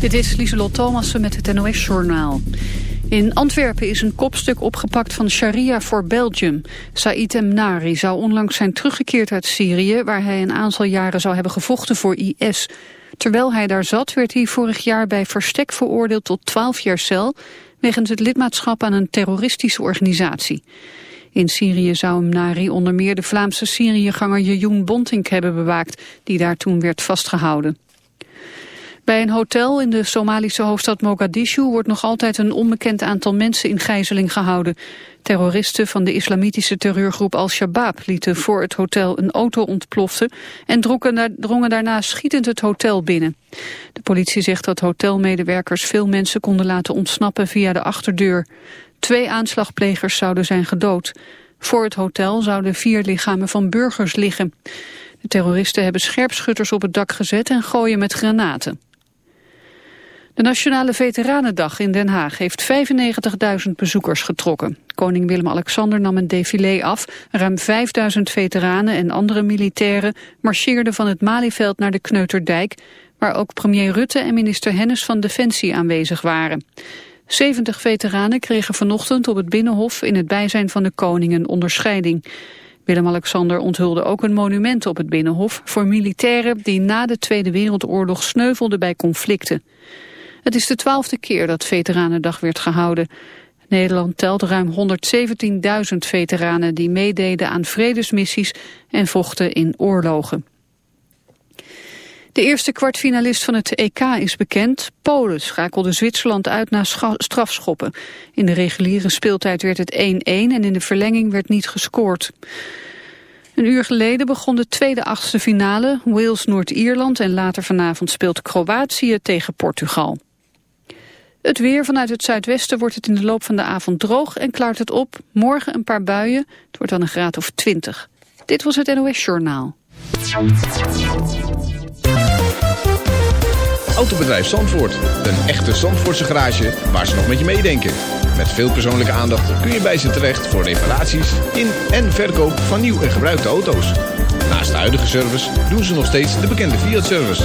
Dit is Lieselot Thomassen met het NOS-journaal. In Antwerpen is een kopstuk opgepakt van Sharia voor Belgium. Said Emnari zou onlangs zijn teruggekeerd uit Syrië... waar hij een aantal jaren zou hebben gevochten voor IS. Terwijl hij daar zat werd hij vorig jaar bij verstek veroordeeld tot 12 jaar cel... wegens het lidmaatschap aan een terroristische organisatie. In Syrië zou Emnari onder meer de Vlaamse Syriëganger Jejoen Bontink hebben bewaakt... die daar toen werd vastgehouden. Bij een hotel in de Somalische hoofdstad Mogadishu wordt nog altijd een onbekend aantal mensen in gijzeling gehouden. Terroristen van de islamitische terreurgroep Al-Shabaab lieten voor het hotel een auto ontploften en drongen daarna schietend het hotel binnen. De politie zegt dat hotelmedewerkers veel mensen konden laten ontsnappen via de achterdeur. Twee aanslagplegers zouden zijn gedood. Voor het hotel zouden vier lichamen van burgers liggen. De terroristen hebben scherpschutters op het dak gezet en gooien met granaten. De Nationale Veteranendag in Den Haag heeft 95.000 bezoekers getrokken. Koning Willem-Alexander nam een défilé af. Ruim 5.000 veteranen en andere militairen marcheerden van het Malieveld naar de Kneuterdijk, waar ook premier Rutte en minister Hennis van Defensie aanwezig waren. 70 veteranen kregen vanochtend op het Binnenhof in het bijzijn van de koning een onderscheiding. Willem-Alexander onthulde ook een monument op het Binnenhof voor militairen die na de Tweede Wereldoorlog sneuvelden bij conflicten. Het is de twaalfde keer dat Veteranendag werd gehouden. Nederland telt ruim 117.000 veteranen die meededen aan vredesmissies en vochten in oorlogen. De eerste kwartfinalist van het EK is bekend. Polen schakelde Zwitserland uit na strafschoppen. In de reguliere speeltijd werd het 1-1 en in de verlenging werd niet gescoord. Een uur geleden begon de tweede achtste finale. Wales-Noord-Ierland en later vanavond speelt Kroatië tegen Portugal. Het weer vanuit het zuidwesten wordt het in de loop van de avond droog en klaart het op. Morgen een paar buien. Het wordt dan een graad of 20. Dit was het NOS Journaal. Autobedrijf Zandvoort. Een echte Zandvoortse garage waar ze nog met je meedenken. Met veel persoonlijke aandacht kun je bij ze terecht voor reparaties in en verkoop van nieuw en gebruikte auto's. Naast de huidige service doen ze nog steeds de bekende Fiat-service.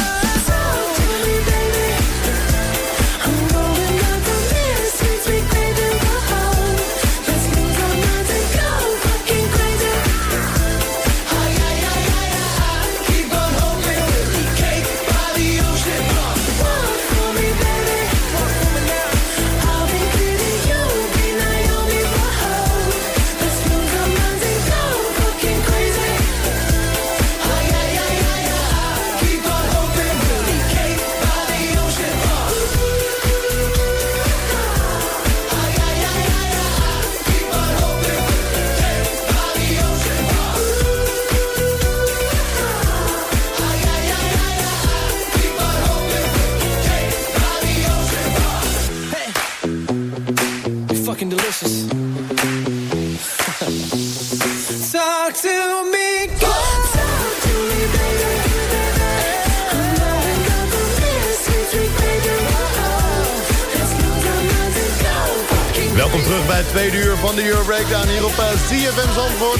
de Euro Breakdown hier op eh, CFM Zandvoort.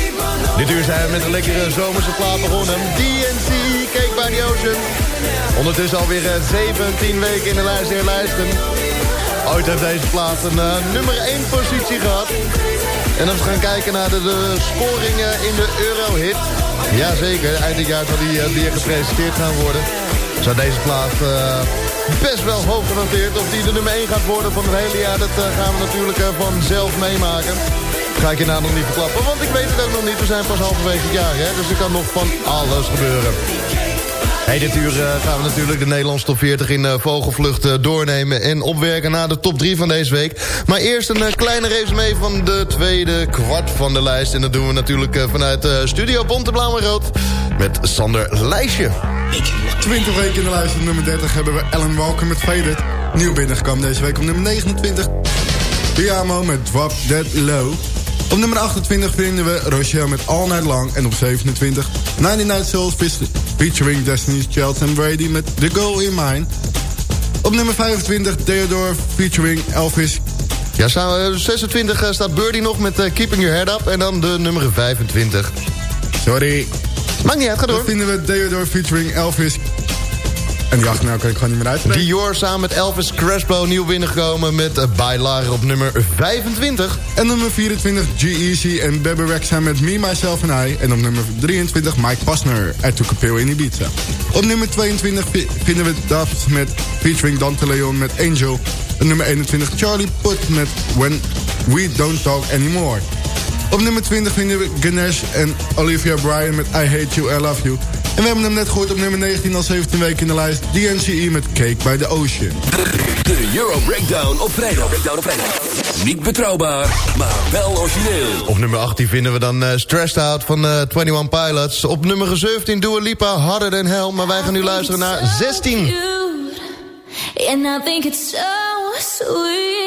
Dit uur zijn we met een lekkere zomerse plaat begonnen. DNC, Cake by the Ocean. Ondertussen alweer eh, 17 weken in de lijst der lijsten. Ooit heeft deze plaat een eh, nummer 1 positie gehad. En als we gaan kijken naar de, de scoringen in de Eurohit... Jazeker, eind dit jaar zal die eh, weer gepresenteerd gaan worden. Zou deze plaat eh, best wel hoog genoteerd. Of die de nummer 1 gaat worden van het hele jaar... dat eh, gaan we natuurlijk eh, vanzelf meemaken. Ga ik je nou nog niet verklappen, want ik weet het ook nog niet. We zijn pas halverwege het jaar, hè, dus er kan nog van alles gebeuren. Hey, dit uur eh, gaan we natuurlijk de Nederlandse top 40 in vogelvlucht doornemen... en opwerken naar de top 3 van deze week. Maar eerst een kleine resume van de tweede kwart van de lijst. En dat doen we natuurlijk vanuit Studio Bonte Blauw en Rood... met Sander Lijstje. 20 weken in de lijst op nummer 30 hebben we Ellen Walker met Faded. Nieuw binnengekomen deze week op nummer 29. Diamo met Drop Dead Low. Op nummer 28 vinden we Rochelle met All Night Long. En op 27 99 Souls featuring Destiny's Child en Brady met The Goal in Mind. Op nummer 25 Theodore featuring Elvis. Ja, staan we- 26 eh, staat Birdie nog met eh, Keeping Your Head Up... en dan de nummer 25. Sorry. Maakt niet uit, ga Dan door. vinden we Theodore featuring Elvis. En die achternaam kan ik gewoon niet meer uitspreken. Dior samen met Elvis Crespo nieuw binnengekomen met uh, Bailar op nummer 25. En nummer 24 G-Eazy en Bebe Rexha met Me, Myself and I. En op nummer 23 Mike Pasner, I Took a Pill in Ibiza. Op nummer 22 vi- vinden we Daft met featuring Dante Leon met Angel. En nummer 21 Charlie Puth met When We Don't Talk Anymore. Op nummer 20 vinden we Ganesh en Olivia Bryan met I Hate You, I Love You. En we hebben hem net gehoord op nummer 19 al 17 weken in de lijst. DNCE met Cake by the Ocean. De Euro Breakdown op vrijdag. Breakdown op vrijdag. Niet betrouwbaar, maar wel origineel. Op nummer 18 vinden we dan eh, Stressed Out van eh 21 Pilots. Op nummer 17 Dua Lipa, Harder Than Hell. Maar wij gaan nu luisteren naar 16. And I think it's so sweet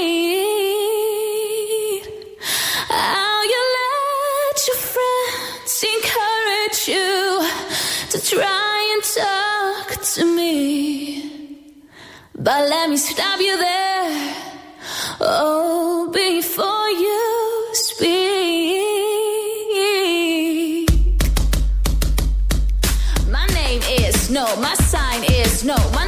to try and talk to me. But let me stop you there. Oh, before you speak. My name is no, my sign is no, my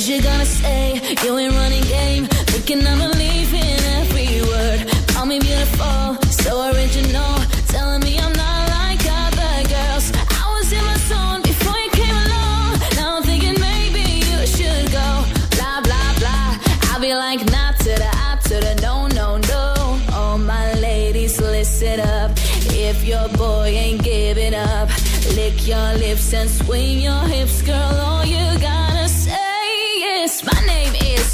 First you're gonna say you ain't running game, thinking I'm believing every word. Call me beautiful, so original, telling me I'm not like other girls. I was in my zone before you came along. Now I'm thinking maybe you should go. Blah blah blah. I'll be like not to the I to the no no no. All my ladies, listen up. If your boy ain't giving up, lick your lips and swing your hips, girl. All you gotta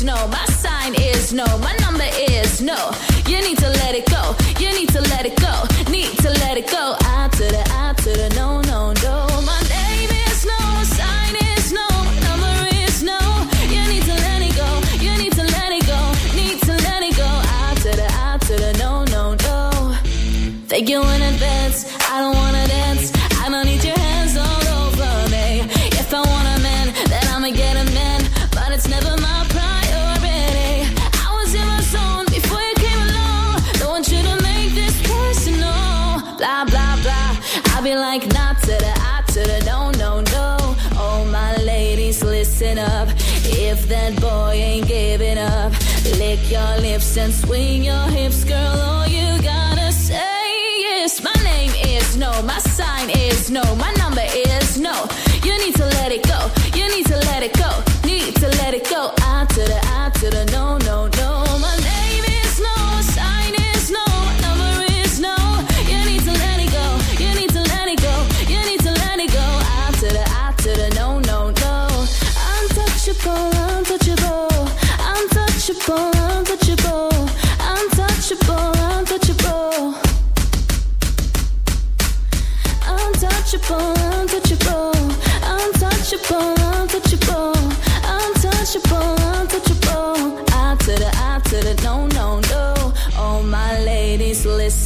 no, my sign is no, my number is no. You need to let it go. You need to let it go. Need to let it go. I to the swing your hips, girl. All you gotta say is my name is no, my sign is no, my number is no.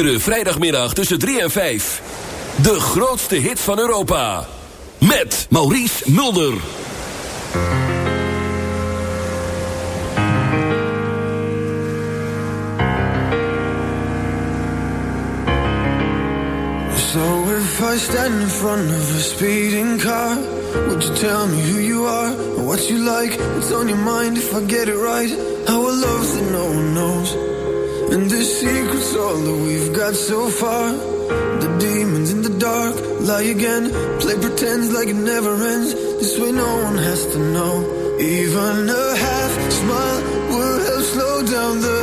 Iedere vrijdagmiddag tussen 3 en 5. De grootste hit van Europa. Met Maurice Mulder. So if I stand in front of a speeding car Would you tell me who you are what you like What's on your mind if I get it right How a love that no one knows And the secret's all that we've got so far. The demons in the dark lie again. Play pretends like it never ends. This way no one has to know. Even a half smile would help slow down the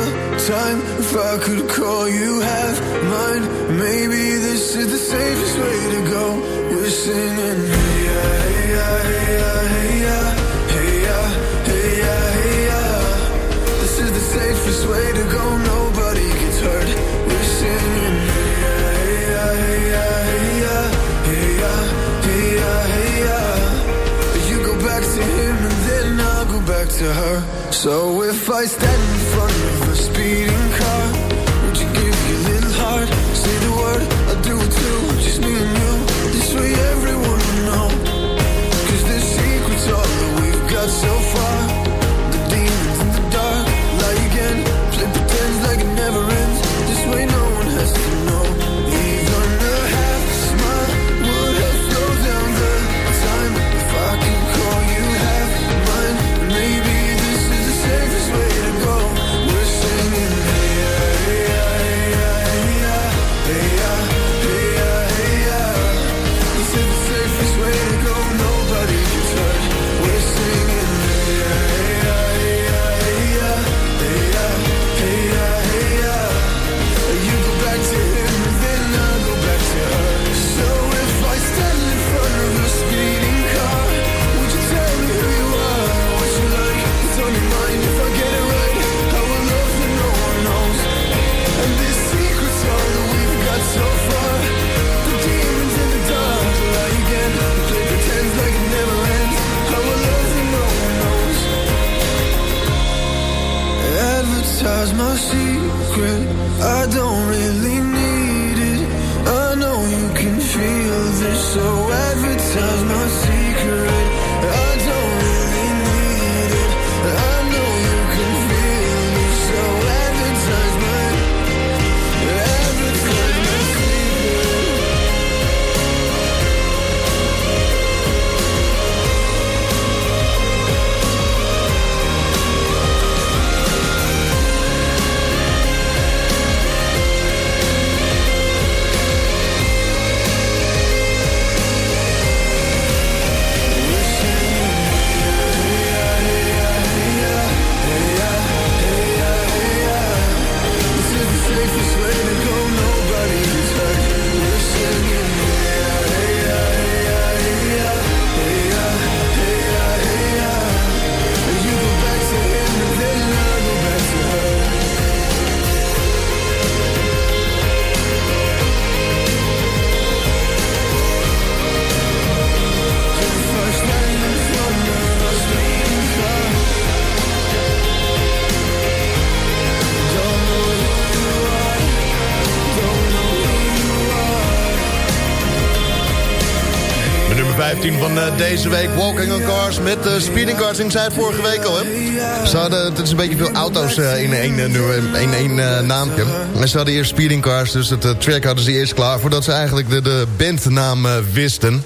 time. If I could call you half mine, maybe this is the safest way to go. We're singing, yeah, yeah, yeah, yeah. safest way to go, nobody gets hurt. We're singing, yeah, yeah, yeah, yeah, yeah, yeah, yeah. You go back to him and then I'll go back to her. So if I stand in front 15 van uh, deze week. Walking on Cars met uh, Speeding Cars. Ik zei het vorige week al, hè. Ze hadden, het is een beetje veel auto's uh, in één, in één naampje. En ze hadden eerst Speeding Cars, dus het track hadden ze eerst klaar... voordat ze eigenlijk de, de bandnaam wisten.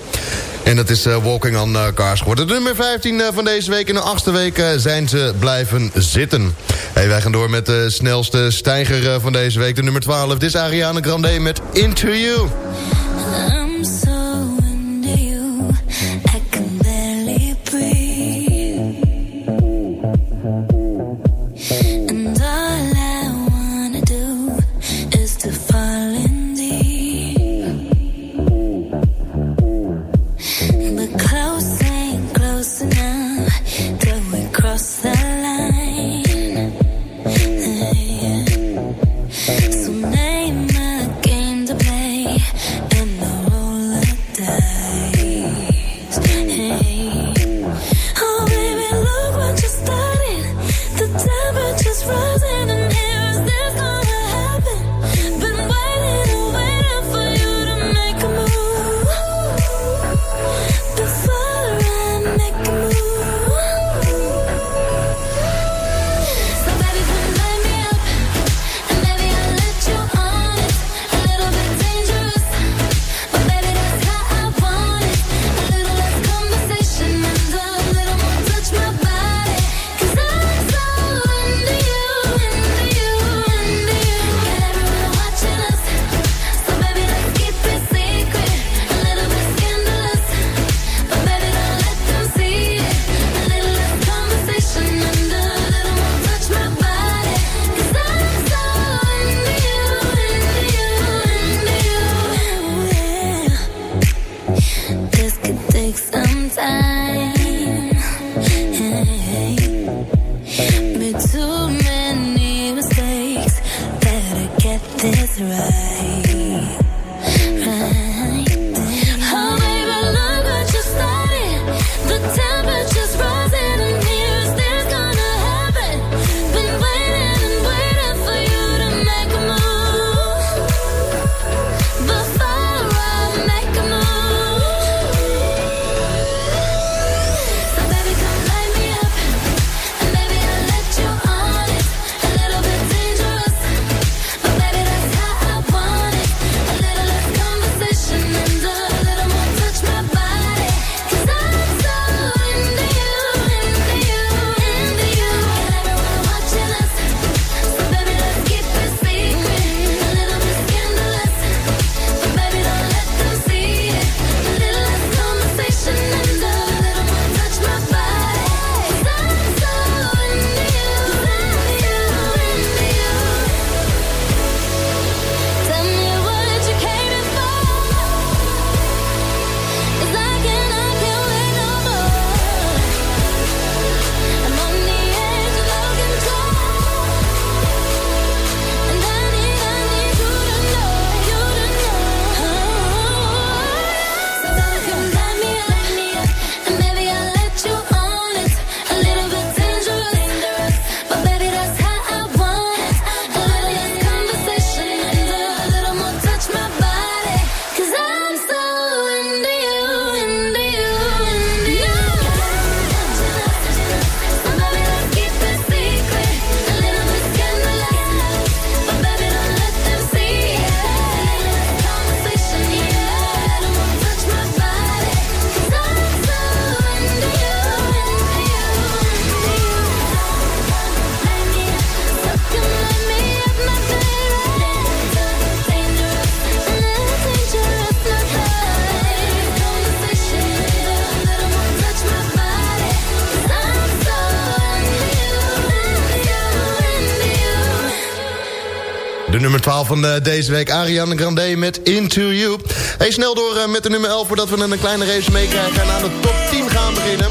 En dat is Walking on Cars geworden. De nummer 15 van deze week. In de achtste week zijn ze blijven zitten. Wij gaan door met de snelste stijger van deze week. De nummer 12. Dit is Ariana Grande met Into You. 12 van uh, deze week. Ariane Grande met Into You. Hey, snel door uh, met de nummer 11 voordat we een kleine race meekrijgen... en aan de top 10 gaan beginnen.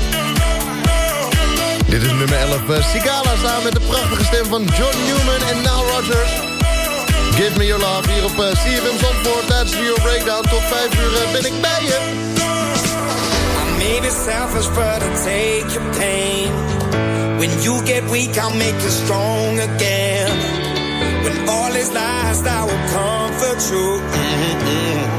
Dit is nummer 11. Uh, eh, Sigala samen met de prachtige stem van John Newman en Nile Rodgers. Give me your love hier op CFM Zandvoort. Tijdens de Euro Breakdown. Tot 5 uur ben ik bij je. I selfish, but I take your pain. When you get weak, I'll make you strong again. Is lost, I will comfort you. Mm -hmm.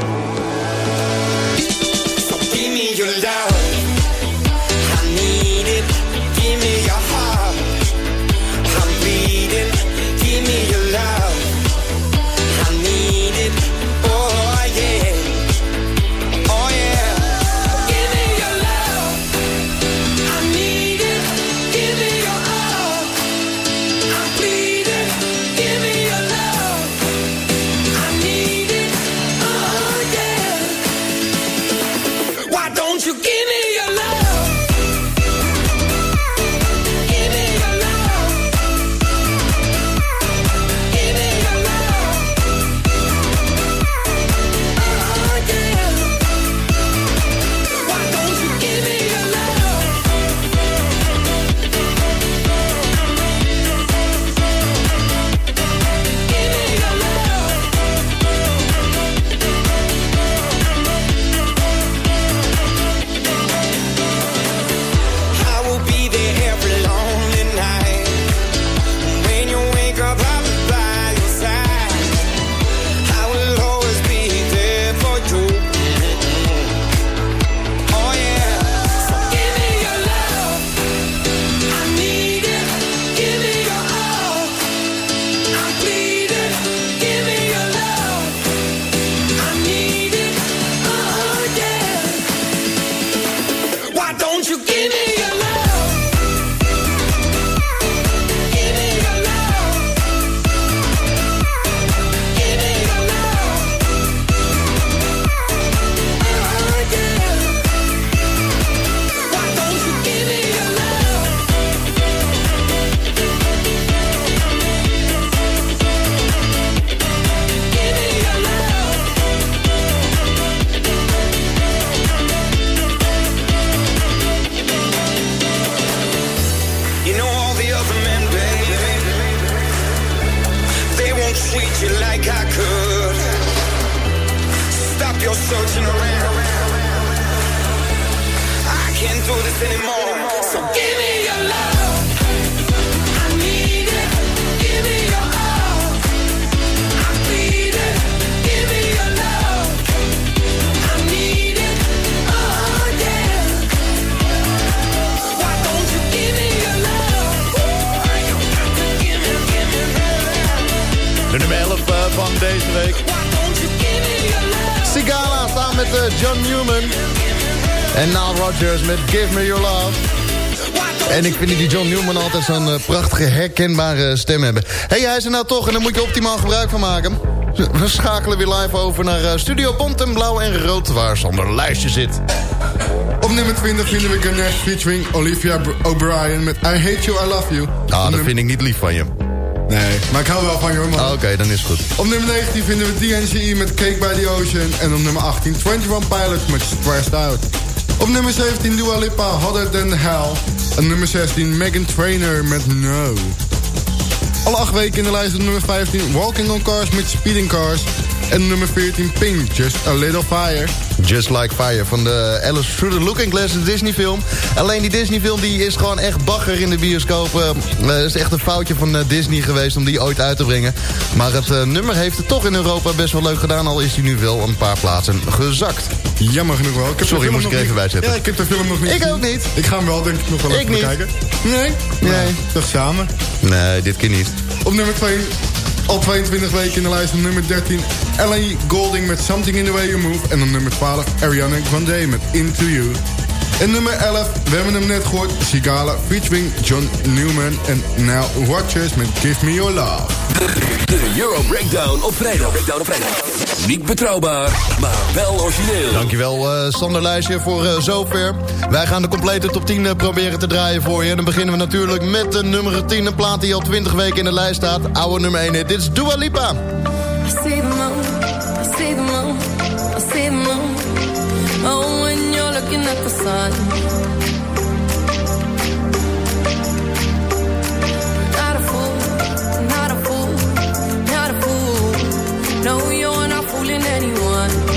Altijd zo'n eh, prachtige herkenbare stem hebben. Hé, hey, hij is er nou toch en daar moet je optimaal gebruik van maken. We schakelen weer live over naar eh, Studio Bont en Blauw en Rood... waar Sander Lijstje zit. Op nummer 20 vinden we Ganesh featuring Olivia O'Brien met I Hate You, I Love You. Ah, dat vind ik niet lief van je. Nee, maar ik hou wel van je hoor, man. Ah, Oké, dan is het goed. Op nummer 19 vinden we DNCE met Cake by the Ocean. En op nummer 18 21 Pilots met Stressed Out. Op nummer 17 Dua Lipa, Hotter Than Hell. Nummer 16 Megan Trainor met No. Alle acht weken in de lijst op nummer 15 Walking on Cars met Speeding Cars. En nummer 14 Pink, Just a Little Fire. Just Like Fire van de Alice Through the Looking Glass, de Disney film. Alleen die Disney film die is gewoon echt bagger in de bioscoop. Het is echt een foutje van eh, Disney geweest om die ooit uit te brengen. Maar het eh, nummer heeft het toch in Europa best wel leuk gedaan. Al is hij nu wel een paar plaatsen gezakt. Jammer genoeg wel. Ik Sorry, moest ik er even niet- bij zetten. Ja, ik heb de film nog niet Ik ook niet. Ik ga hem wel denk ik nog wel Ik even niet. bekijken. Nee? Nee. Toch samen. Nee, dit keer niet. Op nummer 2, al 22 weken in de lijst. Op nummer 13, Ellie Golding met Something in the Way You Move. En op nummer 12, Ariana Grande met Into You. En nummer 11, we hebben hem net gehoord, Sigala featuring John Newman en Now Watchers met Give Me Your Love. De Euro Breakdown op vrijdag. Breakdown op vrijdag. Niet betrouwbaar, maar wel origineel. Dankjewel eh Sander Lijstje voor eh, zover. Wij gaan de complete top 10 eh, proberen te draaien voor je. En dan beginnen we natuurlijk met de nummer 10. Een plaat die al 20 weken in de lijst staat. Oude nummer 1 hit. Dit is Dua Lipa. I see the moon, I see the moon, I see the moon. Oh, looking at the sun. Not a fool, not a fool, not a fool. No, you're not fooling anyone.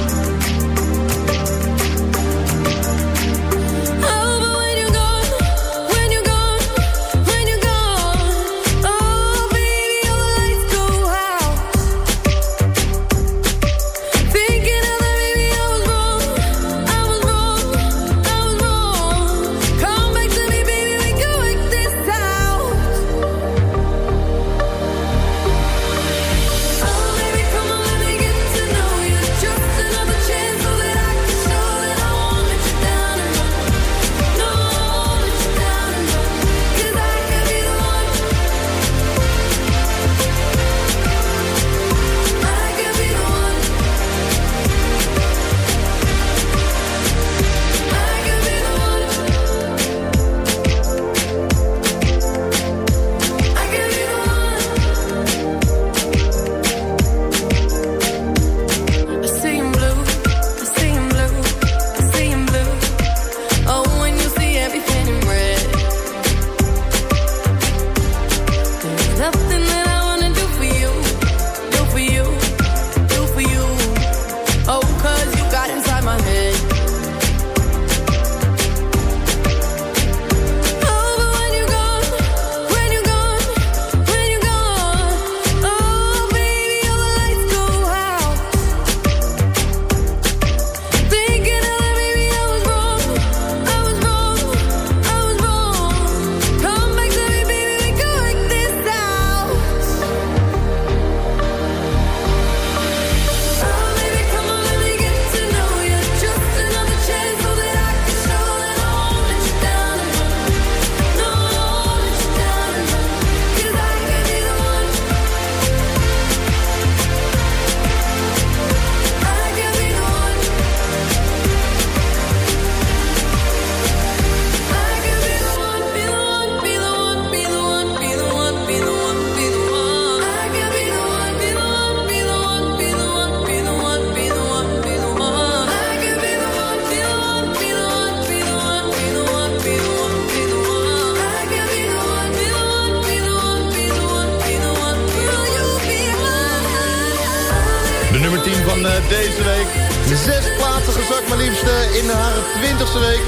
Van eh, deze week. Zes plaatsen gezakt, maar liefst eh, in haar twintigste week.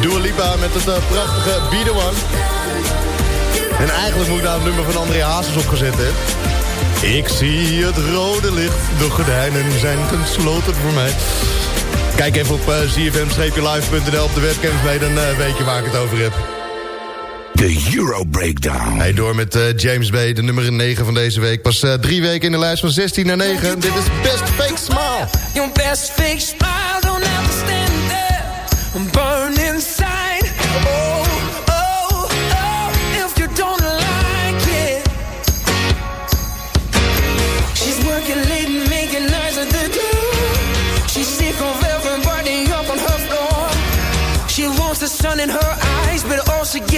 Dua Lipa met het eh, prachtige Be One. En eigenlijk moet ik daar het nummer van André Hazes opgezet hebben. Ik zie het rode licht, de gordijnen zijn gesloten voor mij. Kijk even op uh, zfm-live.nl op de webcams mee, dan weet je waar ik het over heb. De Euro Breakdown. Hey, door met uh, James Bay, de nummer 9 van deze week. Pas uh, drie weken in de lijst van 16 naar 9. Dit is Best Fake Smile. Your best fake smile don't ever stand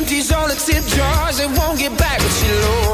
Empties all the tip jars and won't get back what she lost.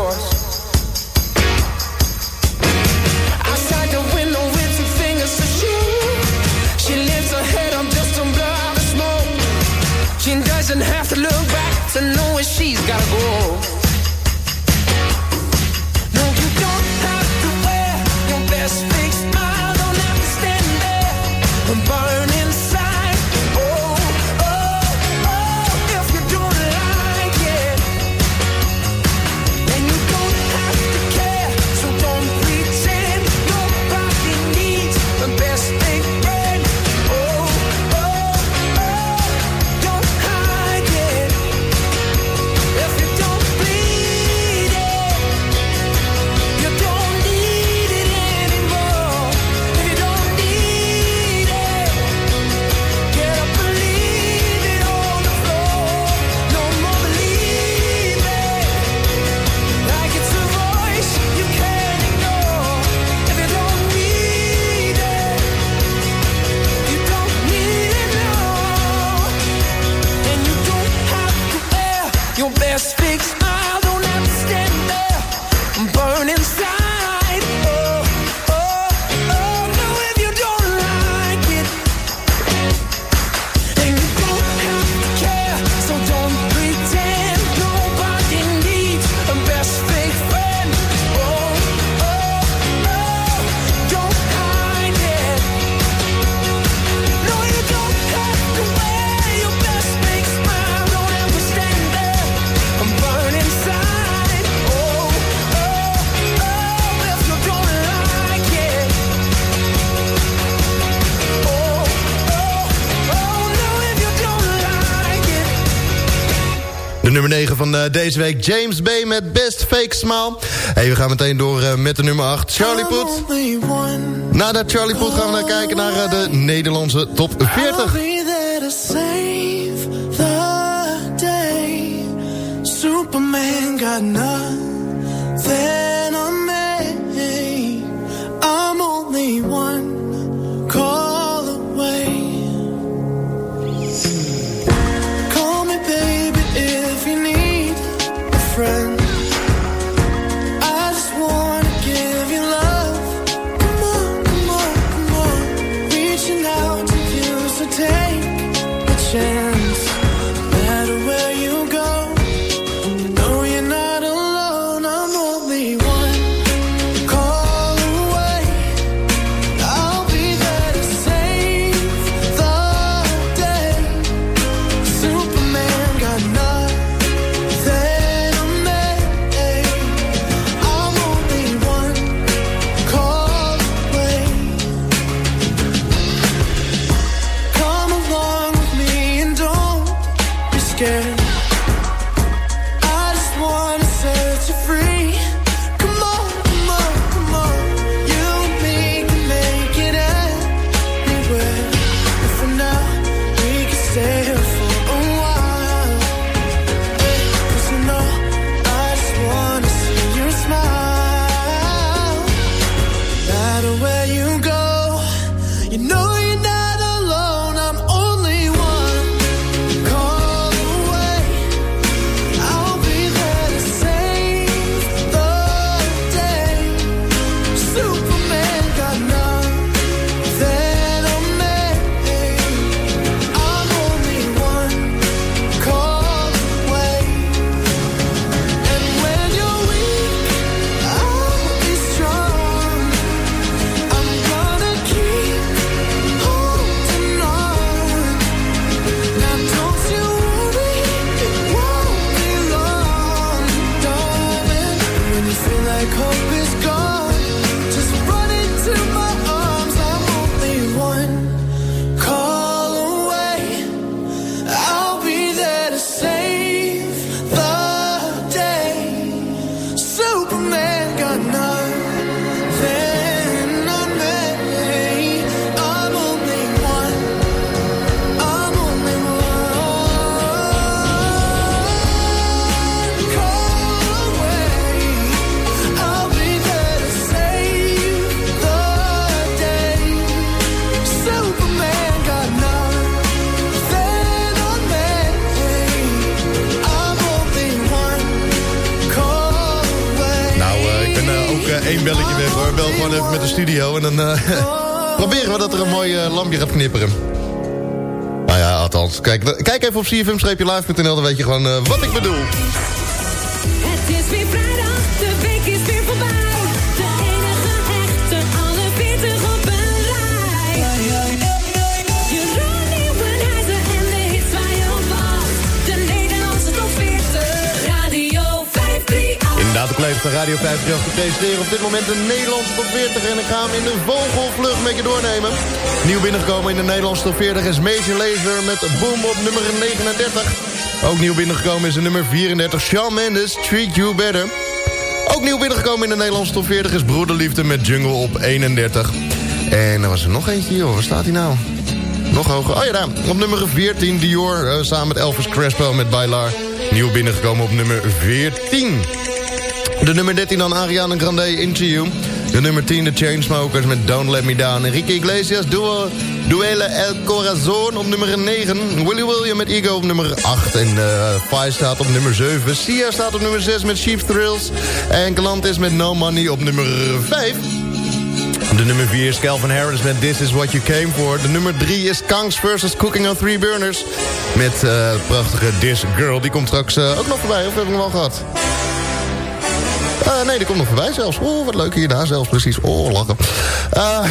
Nummer 9 van uh, deze week, James Bay met Best Fake Smile. Hey, we gaan meteen door uh, met de nummer 8, Charlie Poet. Nadat Charlie Poet gaan we naar kijken naar uh, de Nederlandse top 40. be there to save the day. Superman got nothing even op cfm-live.nl, dan weet je gewoon eh, wat ik bedoel. Het is weer vrijdag, de week is weer voorbij. Inderdaad, de collega's van Radio 538 presenteren op dit moment de Nederlandse top 40. En ik ga hem in de vogelvlucht met je doornemen. Nieuw binnengekomen in de Nederlandse top 40 is Major Lazer met Boom op nummer 39. Ook nieuw binnengekomen is de nummer 34 Shawn Mendes, Treat You Better. Ook nieuw binnengekomen in de Nederlandse top 40 is Broederliefde met Jungle op 31. En er was er nog eentje, joh. Waar staat hij nou? Nog hoger. Oh ja, daar. Op nummer 14 Dior eh, samen met Elvis Crespo met Bailar. Nieuw binnengekomen op nummer 14. De nummer 13 dan Ariana Grande, You. De nummer 10 de Chainsmokers met Don't Let Me Down. Enrique Iglesias, Duo, Duele El Corazon op nummer 9. Willy William met Ego op nummer 8. En uh, Five staat op nummer 7. Sia staat op nummer 6 met Cheap Thrills. En Galantis met No Money op nummer 5. De nummer 4 is Calvin Harris met This Is What You Came For. De nummer 3 is Kangs vs. Cooking on Three Burners. Met uh, prachtige This Girl. Die komt straks uh, ook nog voorbij. Of hebben we hem al gehad? Uh, nee, die komt nog voorbij zelfs. Oh, wat leuk hier daar zelfs precies. Oh, lachen. Uh,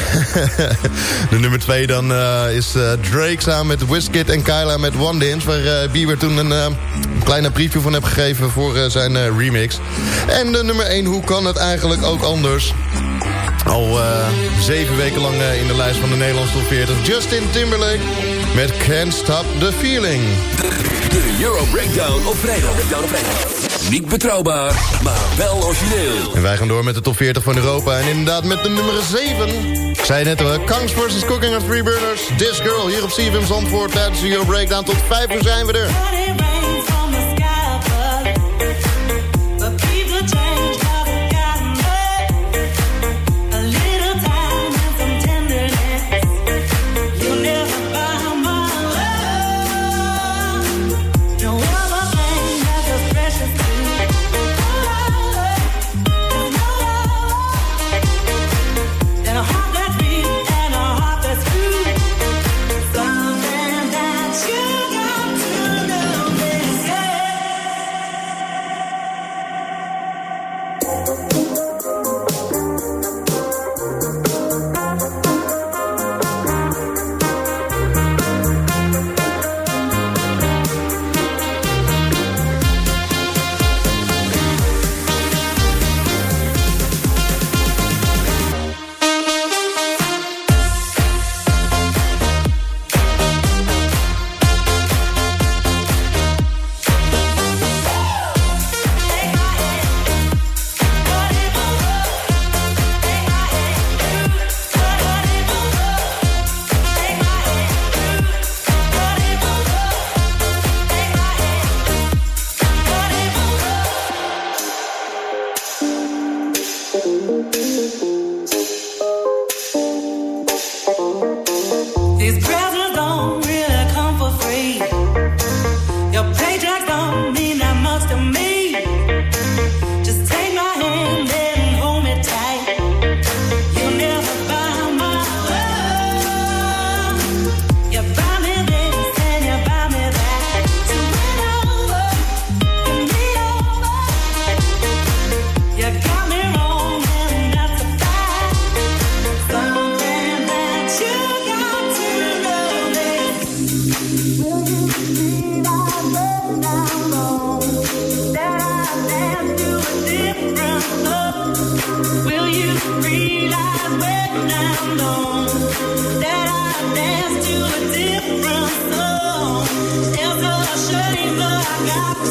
de nummer 2 dan uh, is Drake samen met Wizkid en Kyla met One Dance... waar Bieber toen een kleine preview van heeft gegeven voor zijn remix. En de nummer 1, hoe kan het eigenlijk ook anders? Al zeven weken lang in de lijst van de Nederlandse top 40. Justin Timberlake met Can't Stop the Feeling. De Euro Breakdown op. Breakdown op vrijdag. Niet betrouwbaar, maar wel origineel. En wij gaan door met de top 40 van Europa. En inderdaad met de nummer 7. Ik zei net al, Kangs vs. Cooking on Three Burners. This Girl hier op CFM Zandvoort. Tijdens de Euro Breakdown. Tot 5 uur zijn we er.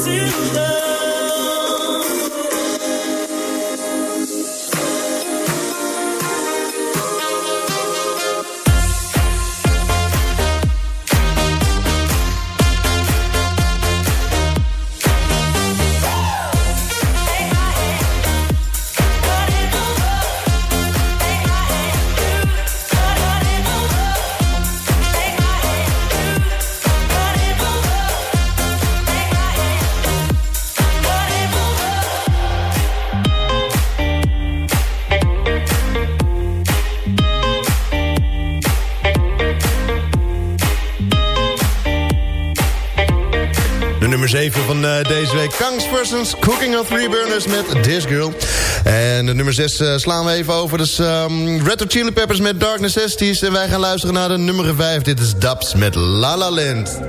to the Kangs Persons, Cooking on Three Burners met This Girl. En de nummer 6 eh, slaan we even over. Dus um, Red Hot Chili Peppers met Dark Necessities. En wij gaan luisteren naar de nummer 5. Dit is Dubs met La Land.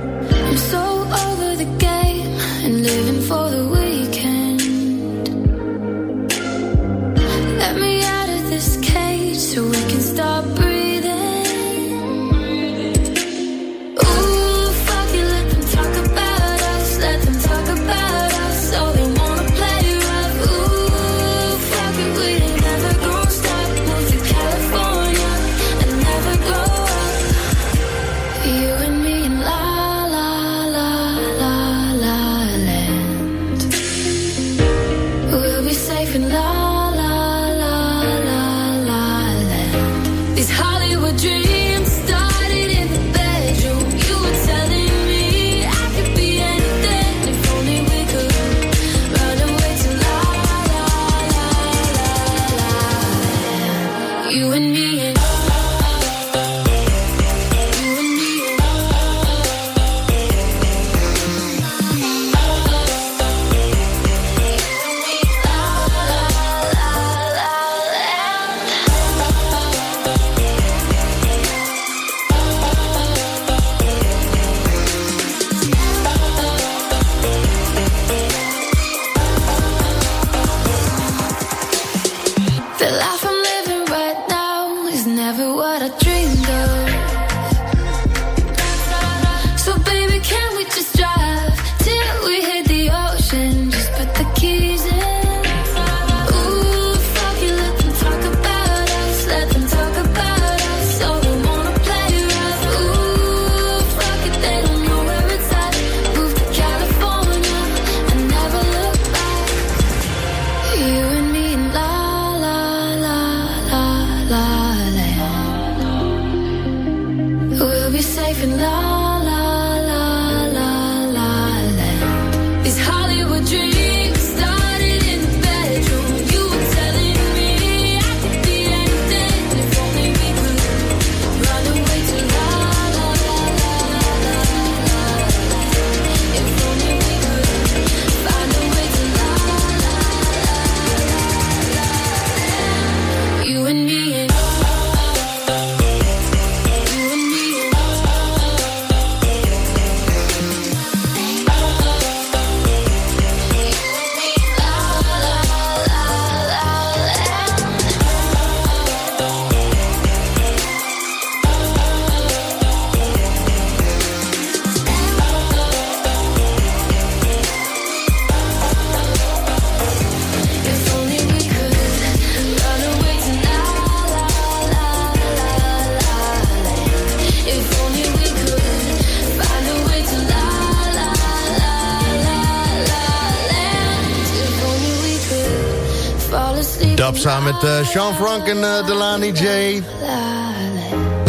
samen met uh, Sean Frank en uh, Delani J.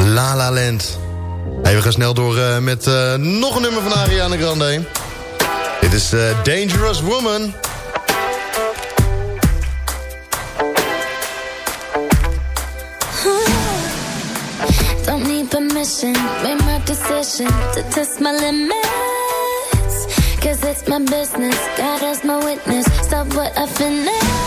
La La Land. Hey, we gaan snel door uh, met nog een nummer van Ariana Grande. Dit is Dangerous Woman. Hmm. Don't need permission, make my decision to test my limits. Cause it's my business, God is my witness, stop what I finish.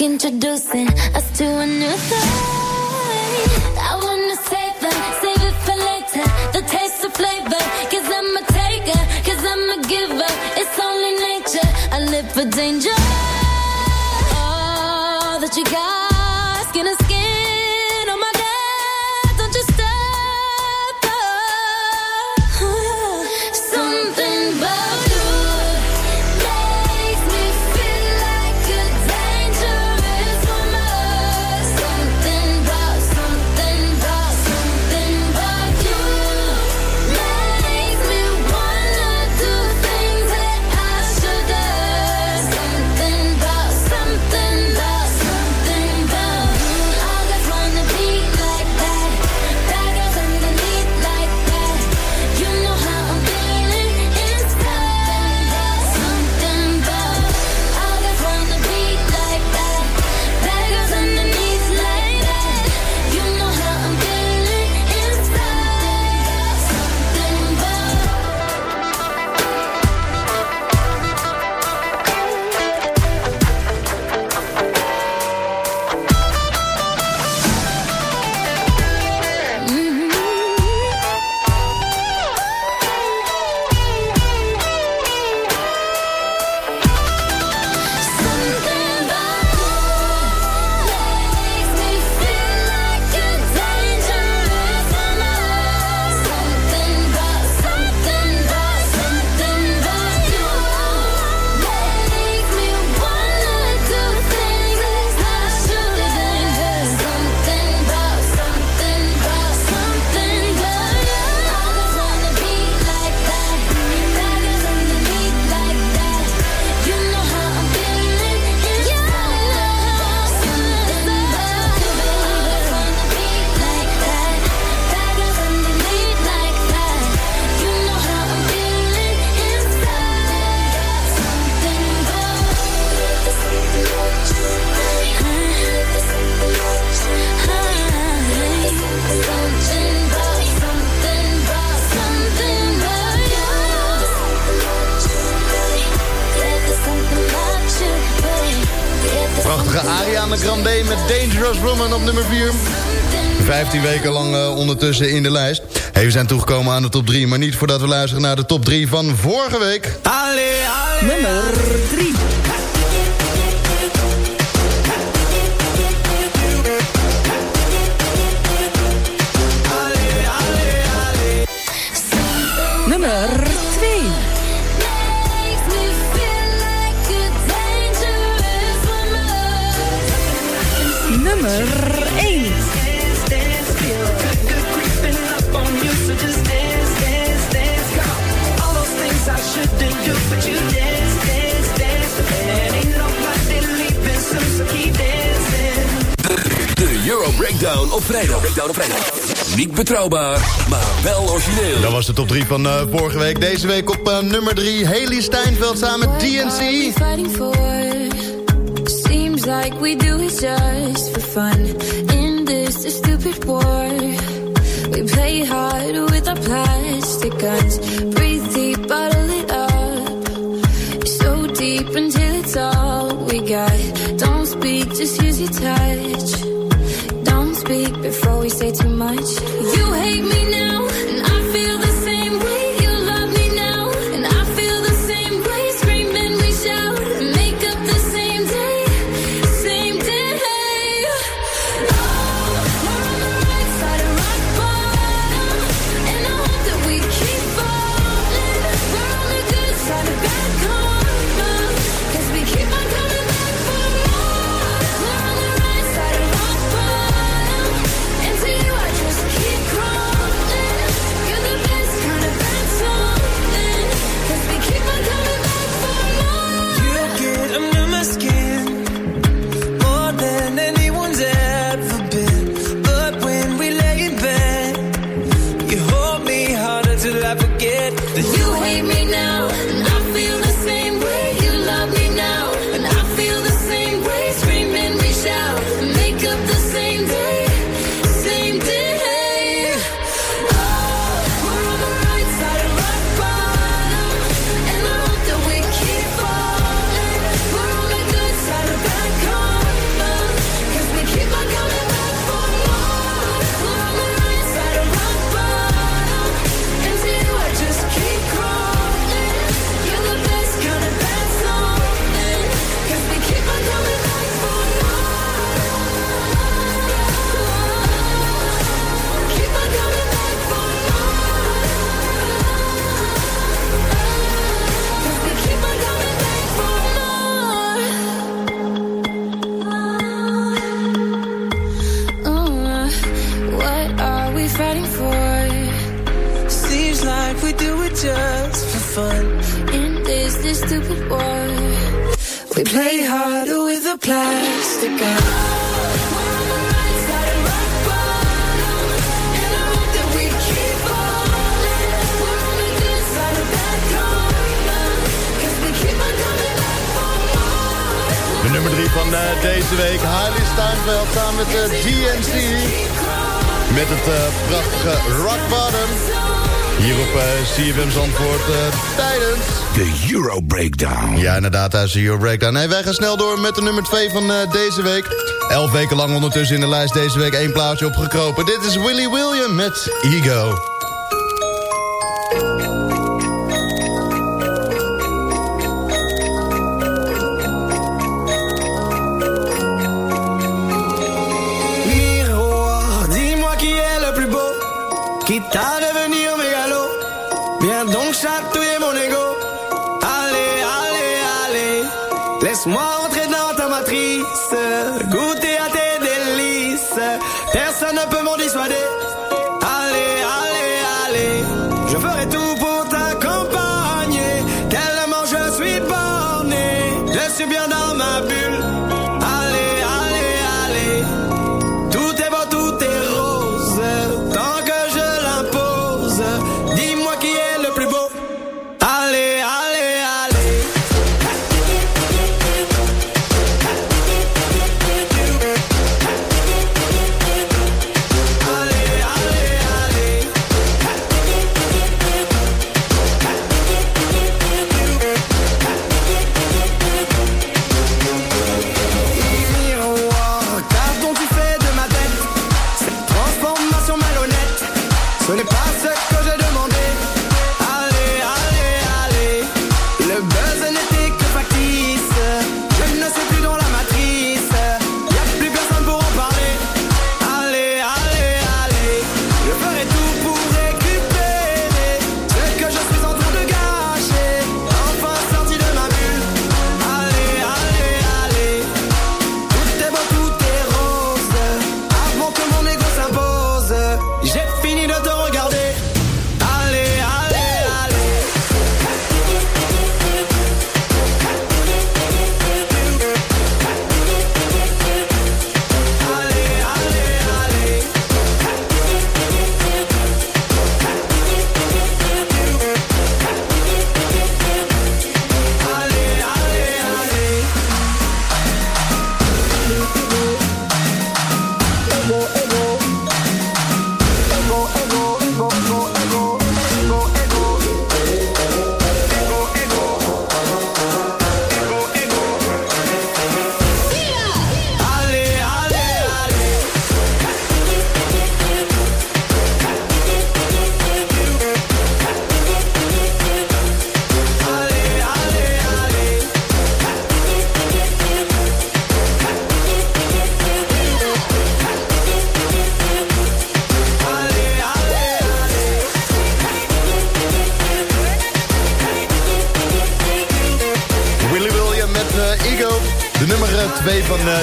introducing us to a new thing Josh op nummer 4. 15 weken lang eh, ondertussen in de lijst. Hey, zijn toegekomen aan de top 3, maar niet voordat we luisteren naar de top 3 van vorige week. Allee, allee, nummer 3. Breakdown op vrijdag. Breakdown op vrijdag. Niet betrouwbaar, maar wel origineel. Dat was de top 3 van uh, vorige week. Deze week op uh, nummer 3. Haley Steinfeld samen met DNC. Seems like we do it just for fun. In this stupid war. We play hard with our plastic guns. Breathe deep, bottle it up. So deep until it's all we got. Don't speak, just use your touch. way too much. You hate me now. A plastic gun. De nummer 3 van eh, deze week, Hailey Steinfeld samen met de DNC. Met het eh, prachtige Rock Bottom. Hier op eh, CFM Zandvoort eh, tijdens... De Euro Breakdown. Ja, inderdaad, tijdens de Euro Breakdown. Nee, wij gaan snel door met de nummer 2 van eh, deze week. Elf weken lang ondertussen in de lijst deze week één plaatje opgekropen. Dit is Willy William met Ego. Pas ce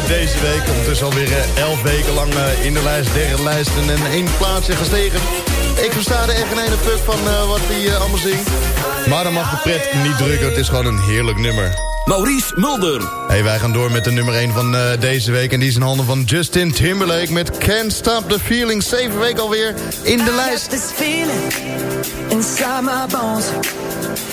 deze week. Ondertussen alweer eh, 11 weken lang eh, in de lijst, derde lijsten en één plaatsje gestegen. Ik versta er echt geen ene fuck van eh, wat hij eh, allemaal zingt. Maar dan mag de pret niet drukken, het is gewoon een heerlijk nummer. Maurice Mulder. Hey, wij gaan door met de nummer 1 van eh, deze week. En die is in handen van Justin Timberlake met Can't Stop the Feeling. Zeven weken alweer in de I lijst.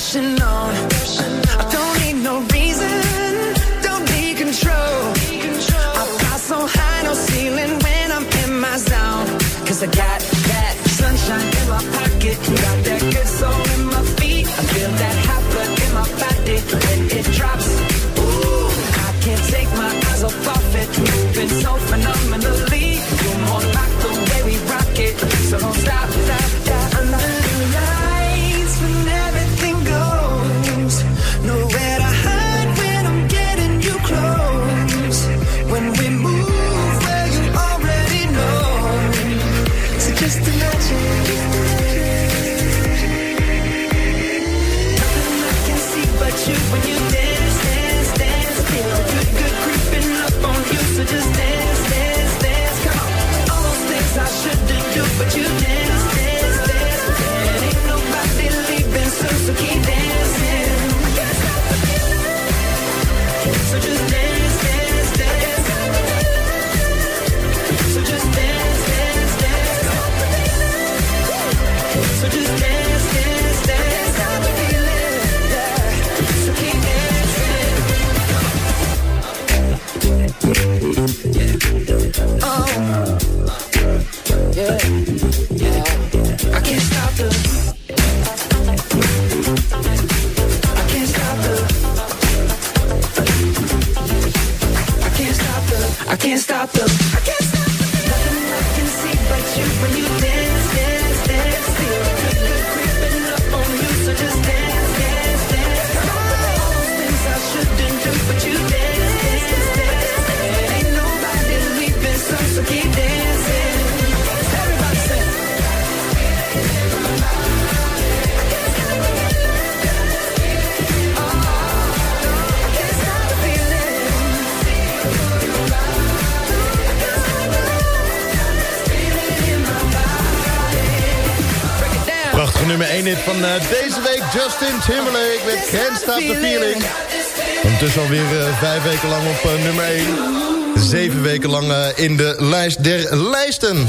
Rushing on. I don't need no reason, don't need control. I fly so high, no ceiling when I'm in my zone. Cause I got Justin Timberlake met Can't Stop the Feeling. Ondertussen alweer uh, vijf weken lang op eh, nummer 1. Zeven weken lang eh, in de lijst der lijsten.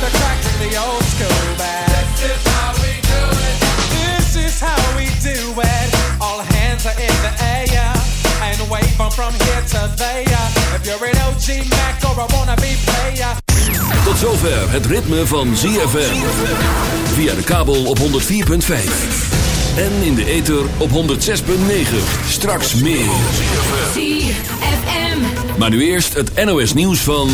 the crack in the old school bag. This is how we do it. This is how we do it. All hands are in the air and wave from here to there. If you're an OG Mac or a wannabe player. Tot zover het ritme van ZFM. Via de kabel op 104.5. En in de ether op 106.9. Straks meer. ZFM. Maar nu eerst het NOS nieuws van...